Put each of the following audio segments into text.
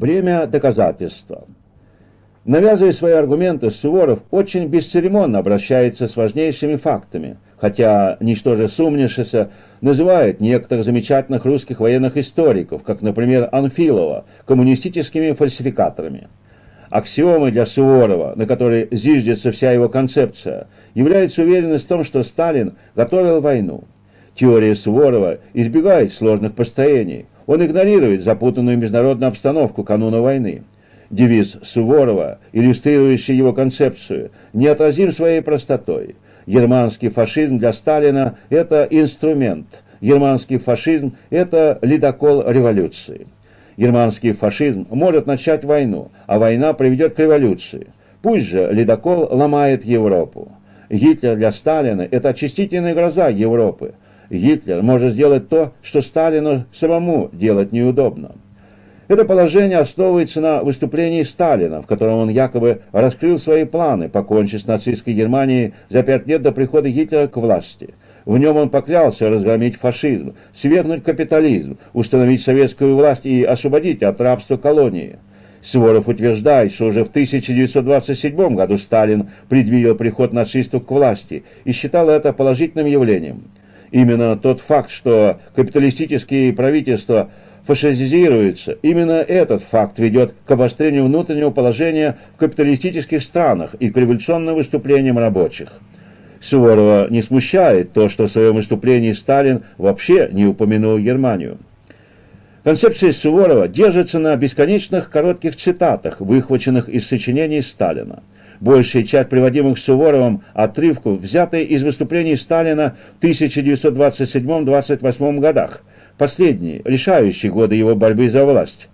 Бремя доказательства. Навязывая свои аргументы, Суворов очень бесцеремонно обращается с важнейшими фактами, хотя, ничтоже сумнившися, называет некоторых замечательных русских военных историков, как, например, Анфилова, коммунистическими фальсификаторами. Аксиомой для Суворова, на которой зиждется вся его концепция, является уверенность в том, что Сталин готовил войну. Теория Суворова избегает сложных построений, он игнорирует запутанную международную обстановку кануна войны. Девиз Суворова, иллюстрирующий его концепцию, неотразим своей простотой. Германский фашизм для Сталина – это инструмент. Германский фашизм – это ледокол революции. Германский фашизм может начать войну, а война приведет к революции. Пусть же ледокол ломает Европу. Гитлер для Сталина – это очистительная гроза Европы. Гитлер может сделать то, что Сталину самому делать неудобно. Это положение основывается на выступлении Сталина, в котором он якобы раскрыл свои планы покончить с нацистской Германией за пять лет до прихода Гитлера к власти. В нем он поклялся разгромить фашизм, свергнуть капитализм, установить советскую власть и освободить от рабства колонии. Суворов утверждает, что уже в 1927 году Сталин предвидел приход нацистов к власти и считал это положительным явлением. Именно тот факт, что капиталистические правительства фашизируются, именно этот факт ведет к обострению внутреннего положения в капиталистических странах и к революционным выступлениям рабочих. Суворова не смущает то, что в своем выступлении Сталин вообще не упомянул Германию. Концепция Суворова держится на бесконечных коротких цитатах, выхваченных из сочинений Сталина большая часть приводимых Суворовым отрывков взяты из выступлений Сталина в 1927-28 годах, последние, решающие годы его борьбы за власть.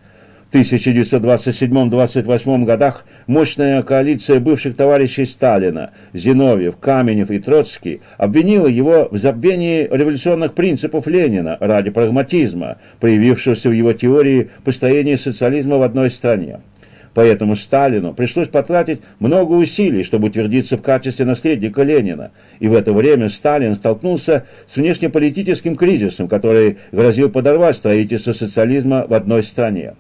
В 1927-28 годах мощная коалиция бывших товарищей Сталина, Зиновьев, Каменев и Троцкий обвинила его в забвении революционных принципов Ленина ради прагматизма, проявившегося в его теории построения социализма в одной стране. Поэтому Сталину пришлось потратить много усилий, чтобы утвердиться в качестве наследника Ленина. И в это время Сталин столкнулся с внешнеполитическим кризисом, который грозил подорвать строительство социализма в одной стране.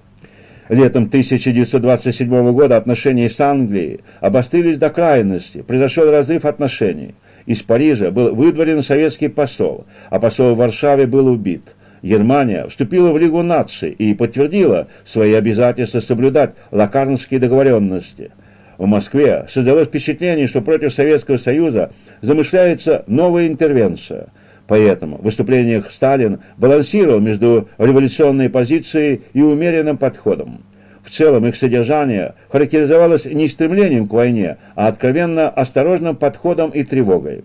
Летом 1927 года отношения с Англией обострились до крайности, произошел разрыв отношений. Из Парижа был выдворен советский посол, а посол в Варшаве был убит. Германия вступила в Лигу наций и подтвердила свои обязательства соблюдать лакарнские договоренности. В Москве создалось впечатление, что против Советского Союза замышляется новая интервенция. Поэтому в выступлениях Сталин балансировал между революционной позицией и умеренным подходом. В целом их содержание характеризовалось не стремлением к войне, а откровенно осторожным подходом и тревогой.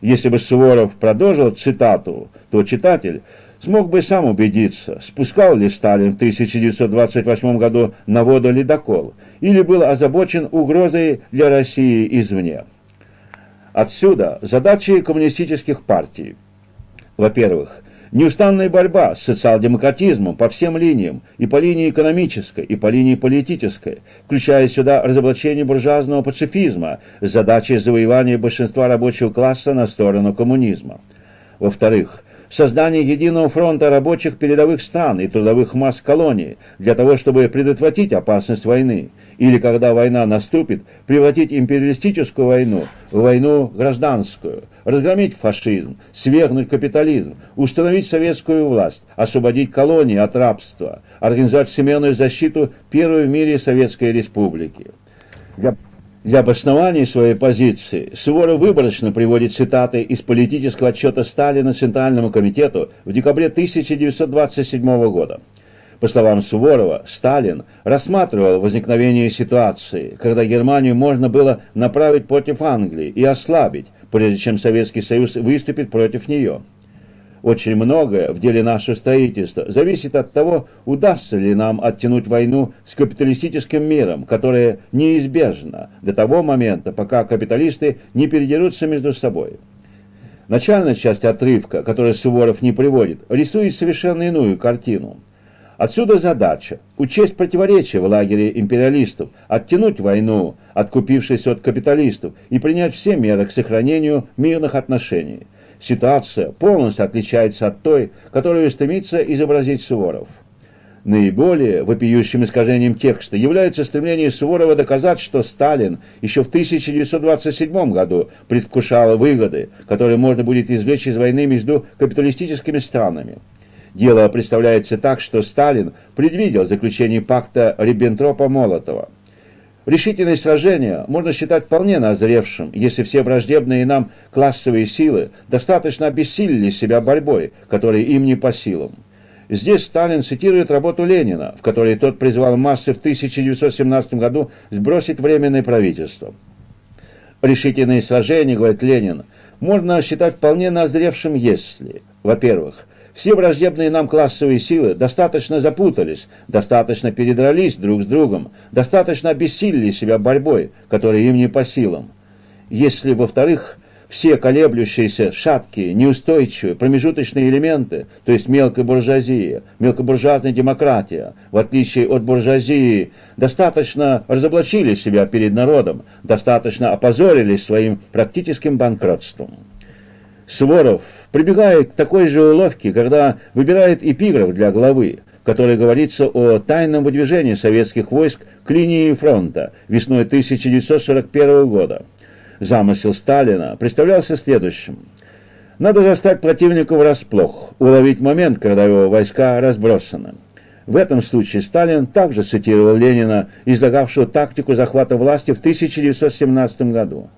Если бы Суворов продолжил цитату, то читатель смог бы сам убедиться, спускал ли Сталин в 1928 году на воду ледокол, или был озабочен угрозой для России извне. Отсюда задачи коммунистических партий. Во-первых, неустанная борьба с социал-демократизмом по всем линиям, и по линии экономической, и по линии политической, включая сюда разоблачение буржуазного пацифизма с задачей завоевания большинства рабочего класса на сторону коммунизма. Во-вторых, создание единого фронта рабочих передовых стран и трудовых масс колоний для того, чтобы предотвратить опасность войны, или когда война наступит, превратить империалистическую войну в войну гражданскую, разгромить фашизм, свергнуть капитализм, установить советскую власть, освободить колонии от рабства, организовать всемирную защиту первой в мире Советской Республики. Для для обоснования своей позиции Суворов выборочно приводит цитаты из политического отчета Сталина Центральному комитету в декабре 1927 года. По словам Суворова, Сталин рассматривал возникновение ситуации, когда Германию можно было направить против Англии и ослабить, прежде чем Советский Союз выступит против нее. Очень многое в деле нашего строительства зависит от того, удастся ли нам оттянуть войну с капиталистическим миром, которая неизбежна до того момента, пока капиталисты не передерутся между собой. Начальная часть отрывка, которую Суворов не приводит, рисует совершенно иную картину. Отсюда задача – учесть противоречия в лагере империалистов, оттянуть войну, откупившись от капиталистов, и принять все меры к сохранению мирных отношений – ситуация полностью отличается от той, которую стремится изобразить Суворов. Наиболее вопиющим искажением текста является стремление Суворова доказать, что Сталин еще в 1927 году предвкушал выгоды, которые можно будет извлечь из войны между капиталистическими странами. Дело представляется так, что Сталин предвидел заключение пакта Риббентропа-Молотова. Решительное сражение можно считать вполне назревшим, если все враждебные нам классовые силы достаточно обессилили себя борьбой, которая им не по силам. Здесь Сталин цитирует работу Ленина, в которой тот призвал массы в 1917 году сбросить временное правительство. Решительные сражения, говорит Ленин, можно считать вполне назревшим, если, во-первых, все враждебные нам классовые силы достаточно запутались, достаточно передрались друг с другом, достаточно обессилили себя борьбой, которая им не по силам. Если, во-вторых, все колеблющиеся, шаткие, неустойчивые, промежуточные элементы, то есть мелкая буржуазия, мелкобуржуазная демократия, в отличие от буржуазии, достаточно разоблачили себя перед народом, достаточно опозорились своим практическим банкротством. Суворов прибегает к такой же уловке, когда выбирает эпиграф для главы, в которой говорится о тайном выдвижении советских войск к линии фронта весной 1941 года замысел Сталина представлялся следующим. Надо застать противника врасплох, уловить момент, когда его войска разбросаны. В этом случае Сталин также цитировал Ленина, излагавшего тактику захвата власти в 1917 году.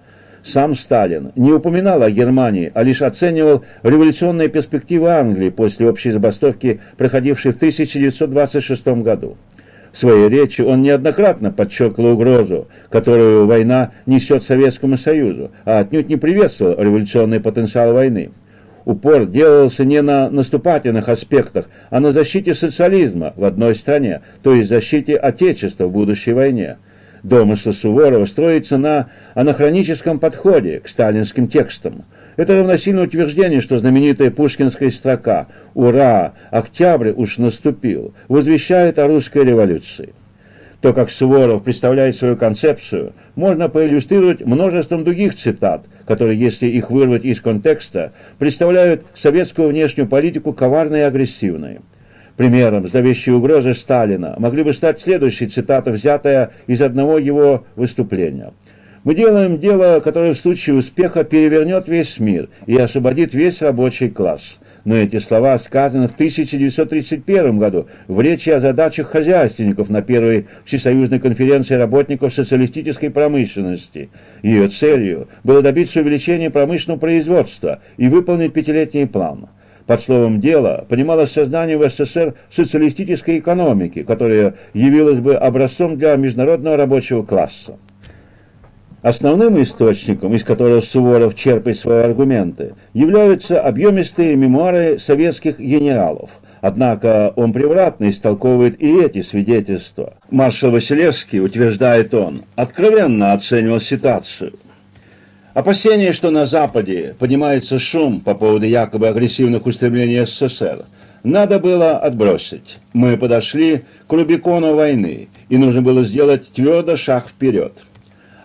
Сам Сталин не упоминал о Германии, а лишь оценивал революционные перспективы Англии после общей забастовки, проходившей в 1926 году. В своей речи он неоднократно подчеркивал угрозу, которую война несет Советскому Союзу, а отнюдь не приветствовал революционный потенциал войны. Упор делался не на наступательных аспектах, а на защите социализма в одной стране, то есть защите Отечества в будущей войне. Домысл Суворова строится на анахроническом подходе к сталинским текстам – это равносильно утверждение, что знаменитая пушкинская строка «Ура! Октябрь уж наступил!» возвещает о русской революции. То, как Суворов представляет свою концепцию, можно проиллюстрировать множеством других цитат, которые, если их вырвать из контекста, представляют советскую внешнюю политику коварной и агрессивной. Примером зловещей угрозы Сталина могли бы стать следующие цитаты, взятая из одного его выступления. Мы делаем дело, которое в случае успеха перевернет весь мир и освободит весь рабочий класс. Но эти слова сказаны в 1931 году в речи о задачах хозяйственников на первой всесоюзной конференции работников социалистической промышленности. Ее целью было добиться увеличения промышленного производства и выполнить пятилетний план. Под словом «дело» понималось создание в СССР социалистической экономики, которая явилась бы образцом для международного рабочего класса. Основным источником, из которого Суворов черпает свои аргументы, являются объемистые мемуары советских генералов. Однако он превратно истолковывает и эти свидетельства. Маршал Василевский, утверждает он, откровенно оценивал ситуацию. Опасение, что на Западе поднимается шум по поводу якобы агрессивных устремлений СССР, надо было отбросить. Мы подошли к Рубикону войны, и нужно было сделать твердо шаг вперед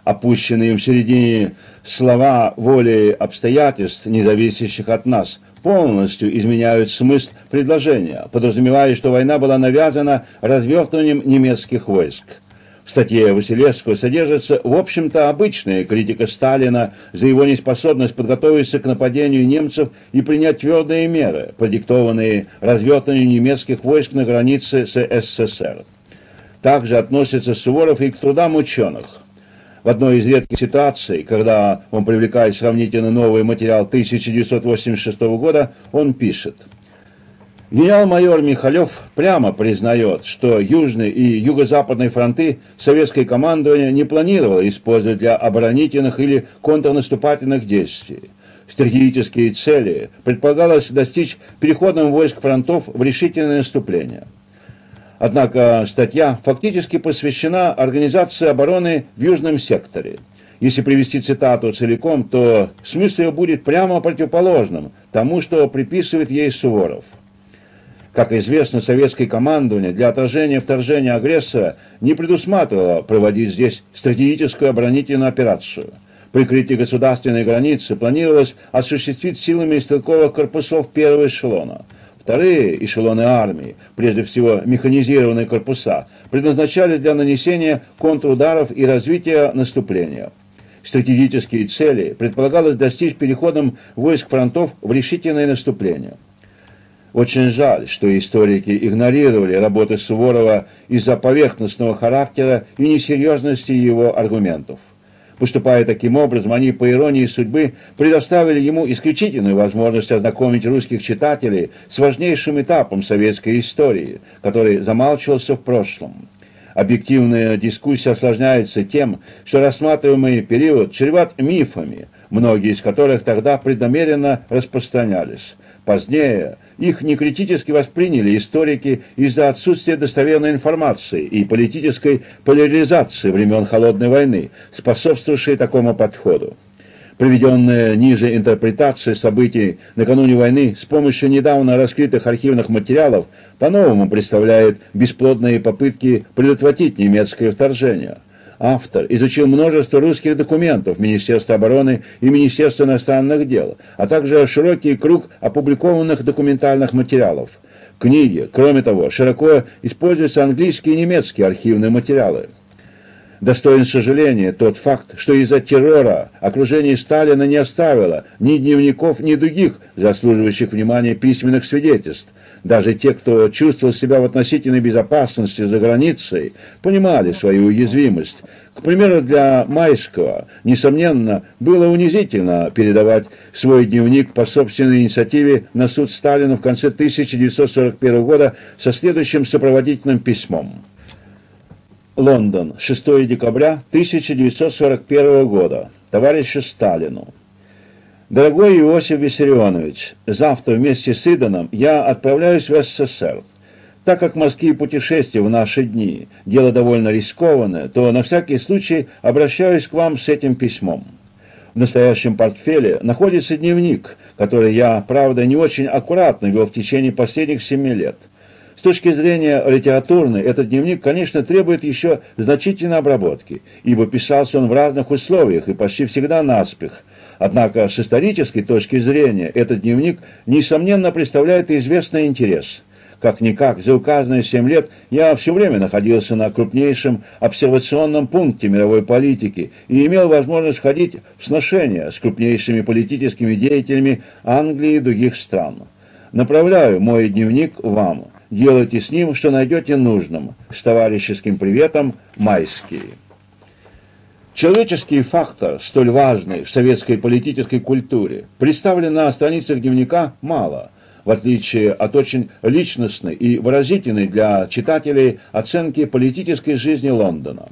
опущенные в середине слова воли обстоятельств, не зависящих от нас, полностью изменяют смысл предложения, подразумевая, что война была навязана развертыванием немецких войск. В статье Василевского содержится, в общем-то, обычная критика Сталина за его неспособность подготовиться к нападению немцев и принять твердые меры, продиктованные развертыванием немецких войск на границе с СССР. Также относится Суворов и к трудам ученых в одной из редких ситуаций, когда он привлекает сравнительно новый материал 1986 года, он пишет. Генерал-майор Михалев прямо признает, что Южный и Юго-Западный фронты советское командование не планировало использовать для оборонительных или контрнаступательных действий. Стратегические цели предполагалось достичь переходом войск фронтов в решительное наступление – Однако статья фактически посвящена организации обороны в Южном секторе. Если привести цитату целиком, то смысл ее будет прямо противоположным тому, что приписывает ей Суворов. Как известно, советское командование для отражения вторжения агрессора не предусматривало проводить здесь стратегическую оборонительную операцию. Прикрытие государственной границы планировалось осуществить силами стрелковых корпусов первого эшелона – Вторые эшелоны армии, прежде всего механизированные корпуса, предназначались для нанесения контрударов и развития наступления. Стратегические цели предполагалось достичь переходом войск фронтов в решительное наступление. Очень жаль, что историки игнорировали работы Суворова из-за поверхностного характера и несерьезности его аргументов. Поступая таким образом, они, по иронии судьбы, предоставили ему исключительную возможность ознакомить русских читателей с важнейшим этапом советской истории, который замалчивался в прошлом. Объективная дискуссия осложняется тем, что рассматриваемый период чреват мифами, многие из которых тогда преднамеренно распространялись. Позднее их некритически восприняли историки из-за отсутствия достоверной информации и политической поляризации времен Холодной войны, способствовавшей такому подходу. Приведенная ниже интерпретация событий накануне войны с помощью недавно раскрытых архивных материалов по-новому представляет бесплодные попытки предотвратить немецкое вторжение – автор изучил множество русских документов Министерства обороны и Министерства иностранных дел, а также широкий круг опубликованных документальных материалов. Книги, кроме того, широко используются английские и немецкие архивные материалы. Достоин сожаления тот факт, что из-за террора окружение Сталина не оставило ни дневников, ни других заслуживающих внимания письменных свидетельств, даже те, кто чувствовал себя в относительной безопасности за границей, понимали свою уязвимость. К примеру, для Майского, несомненно, было унизительно передавать свой дневник по собственной инициативе на суд Сталина в конце 1941 года со следующим сопроводительным письмом. Лондон, 6 декабря 1941 года. Товарищу Сталину. Дорогой Иосиф Виссарионович, завтра вместе с Иданом я отправляюсь в СССР. Так как морские путешествия в наши дни – дело довольно рискованное, то на всякий случай обращаюсь к вам с этим письмом. В настоящем портфеле находится дневник, который я, правда, не очень аккуратно вел в течение последних семи лет. С точки зрения литературной, этот дневник, конечно, требует еще значительной обработки, ибо писался он в разных условиях и почти всегда наспех – Однако с исторической точки зрения этот дневник, несомненно, представляет известный интерес. Как-никак, за указанные семь лет я все время находился на крупнейшем обсервационном пункте мировой политики и имел возможность ходить в сношения с крупнейшими политическими деятелями Англии и других стран. Направляю мой дневник вам. Делайте с ним, что найдете нужным. С товарищеским приветом, Майский. Человеческий фактор, столь важный в советской политической культуре, представлен на страницах дневника мало, в отличие от очень личностной и выразительной для читателей оценки политической жизни Лондона.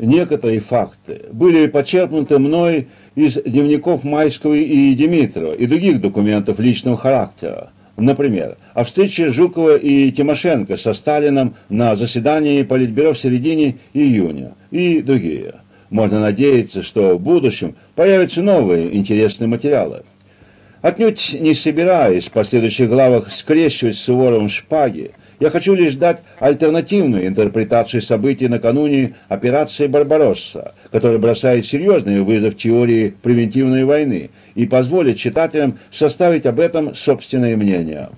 Некоторые факты были почерпнуты мной из дневников Майского и Димитрова и других документов личного характера. Например, о встрече Жукова и Тимошенко со Сталином на заседании Политбюро в середине июня и другие – можно надеяться, что в будущем появятся новые интересные материалы. Отнюдь не собираясь в последующих главах скрещивать с Суворовым шпаги, я хочу лишь дать альтернативную интерпретацию событий накануне операции «Барбаросса», которая бросает серьезный вызов теории превентивной войны и позволит читателям составить об этом собственное мнение.